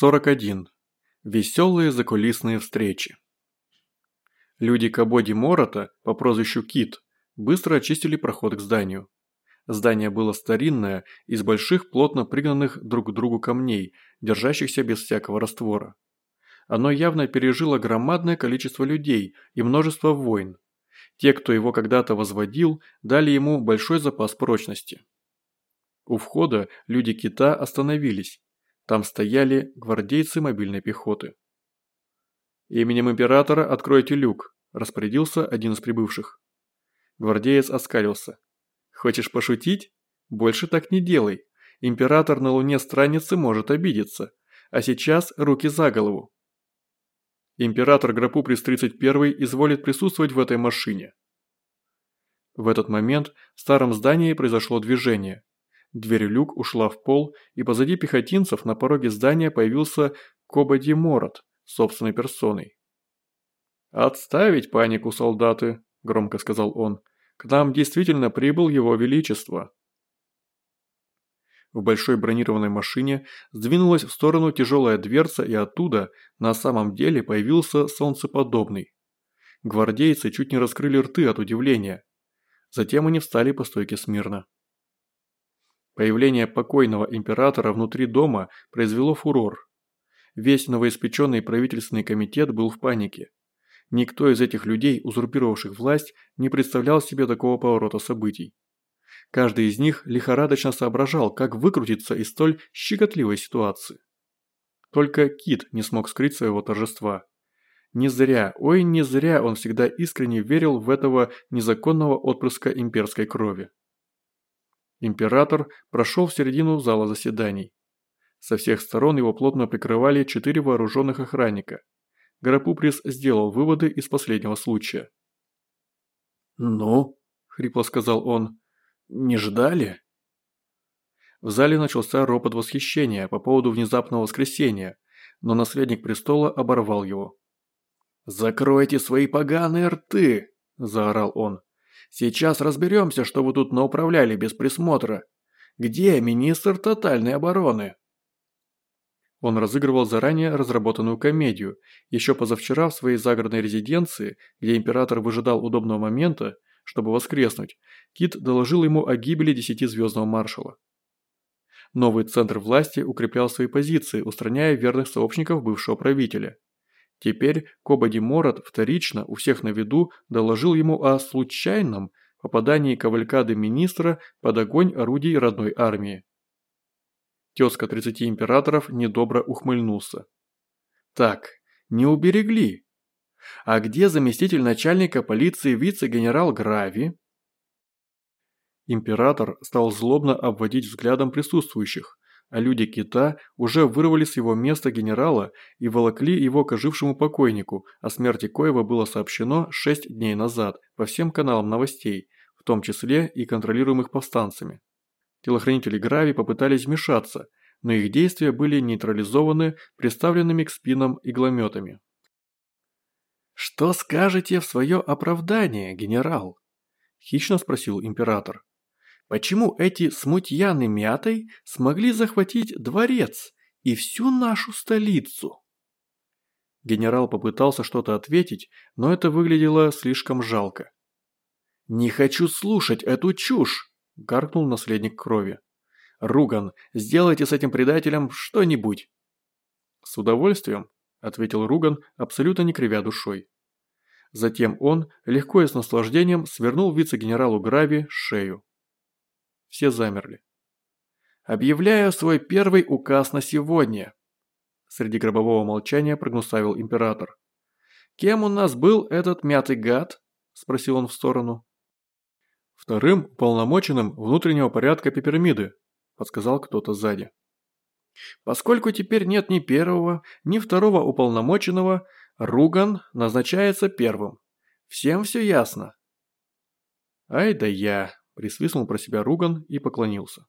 41. Веселые закулисные встречи. Люди Кабоди Морота по прозвищу Кит быстро очистили проход к зданию. Здание было старинное, из больших плотно пригнанных друг к другу камней, держащихся без всякого раствора. Оно явно пережило громадное количество людей и множество войн. Те, кто его когда-то возводил, дали ему большой запас прочности. У входа люди Кита остановились там стояли гвардейцы мобильной пехоты. «Именем императора откройте люк», – распорядился один из прибывших. Гвардеец оскалился. «Хочешь пошутить? Больше так не делай. Император на луне страницы может обидеться. А сейчас руки за голову». Император Грапуприс 31 изволит присутствовать в этой машине. В этот момент в старом здании произошло движение. Дверь люк ушла в пол, и позади пехотинцев на пороге здания появился Кобади Морот собственной персоной. «Отставить панику, солдаты», – громко сказал он. «К нам действительно прибыл его величество». В большой бронированной машине сдвинулась в сторону тяжелая дверца, и оттуда на самом деле появился солнцеподобный. Гвардейцы чуть не раскрыли рты от удивления. Затем они встали по стойке смирно. Появление покойного императора внутри дома произвело фурор. Весь новоиспеченный правительственный комитет был в панике. Никто из этих людей, узурпировавших власть, не представлял себе такого поворота событий. Каждый из них лихорадочно соображал, как выкрутиться из столь щекотливой ситуации. Только Кит не смог скрыть своего торжества. Не зря, ой, не зря он всегда искренне верил в этого незаконного отпрыска имперской крови. Император прошел в середину зала заседаний. Со всех сторон его плотно прикрывали четыре вооруженных охранника. Гарапуприс сделал выводы из последнего случая. «Ну?» – хрипло сказал он. «Не ждали?» В зале начался ропот восхищения по поводу внезапного воскресения, но наследник престола оборвал его. «Закройте свои поганые рты!» – заорал он. Сейчас разберемся, что вы тут науправляли без присмотра. Где министр тотальной обороны?» Он разыгрывал заранее разработанную комедию. Еще позавчера в своей загородной резиденции, где император выжидал удобного момента, чтобы воскреснуть, Кит доложил ему о гибели десятизвездного маршала. Новый центр власти укреплял свои позиции, устраняя верных сообщников бывшего правителя. Теперь Кобади Морот вторично у всех на виду доложил ему о случайном попадании кавалькады министра под огонь орудий родной армии. Тезка 30 императоров недобро ухмыльнулся. «Так, не уберегли. А где заместитель начальника полиции вице-генерал Грави?» Император стал злобно обводить взглядом присутствующих, а люди кита уже вырвали с его места генерала и волокли его к ожившему покойнику, о смерти коего было сообщено 6 дней назад по всем каналам новостей, в том числе и контролируемых повстанцами. Телохранители Грави попытались вмешаться, но их действия были нейтрализованы приставленными к спинам иглометами. «Что скажете в свое оправдание, генерал?» – хищно спросил император. Почему эти смутьяны мятой смогли захватить дворец и всю нашу столицу? Генерал попытался что-то ответить, но это выглядело слишком жалко. «Не хочу слушать эту чушь!» – гаркнул наследник крови. «Руган, сделайте с этим предателем что-нибудь!» «С удовольствием», – ответил Руган, абсолютно не кривя душой. Затем он, легко и с наслаждением, свернул вице-генералу Грави шею. Все замерли. «Объявляю свой первый указ на сегодня», среди гробового молчания прогнусавил император. «Кем у нас был этот мятый гад?» – спросил он в сторону. «Вторым полномоченным внутреннего порядка Пепермиды», – подсказал кто-то сзади. «Поскольку теперь нет ни первого, ни второго уполномоченного, Руган назначается первым. Всем все ясно?» «Ай да я», Присвистнул про себя Руган и поклонился.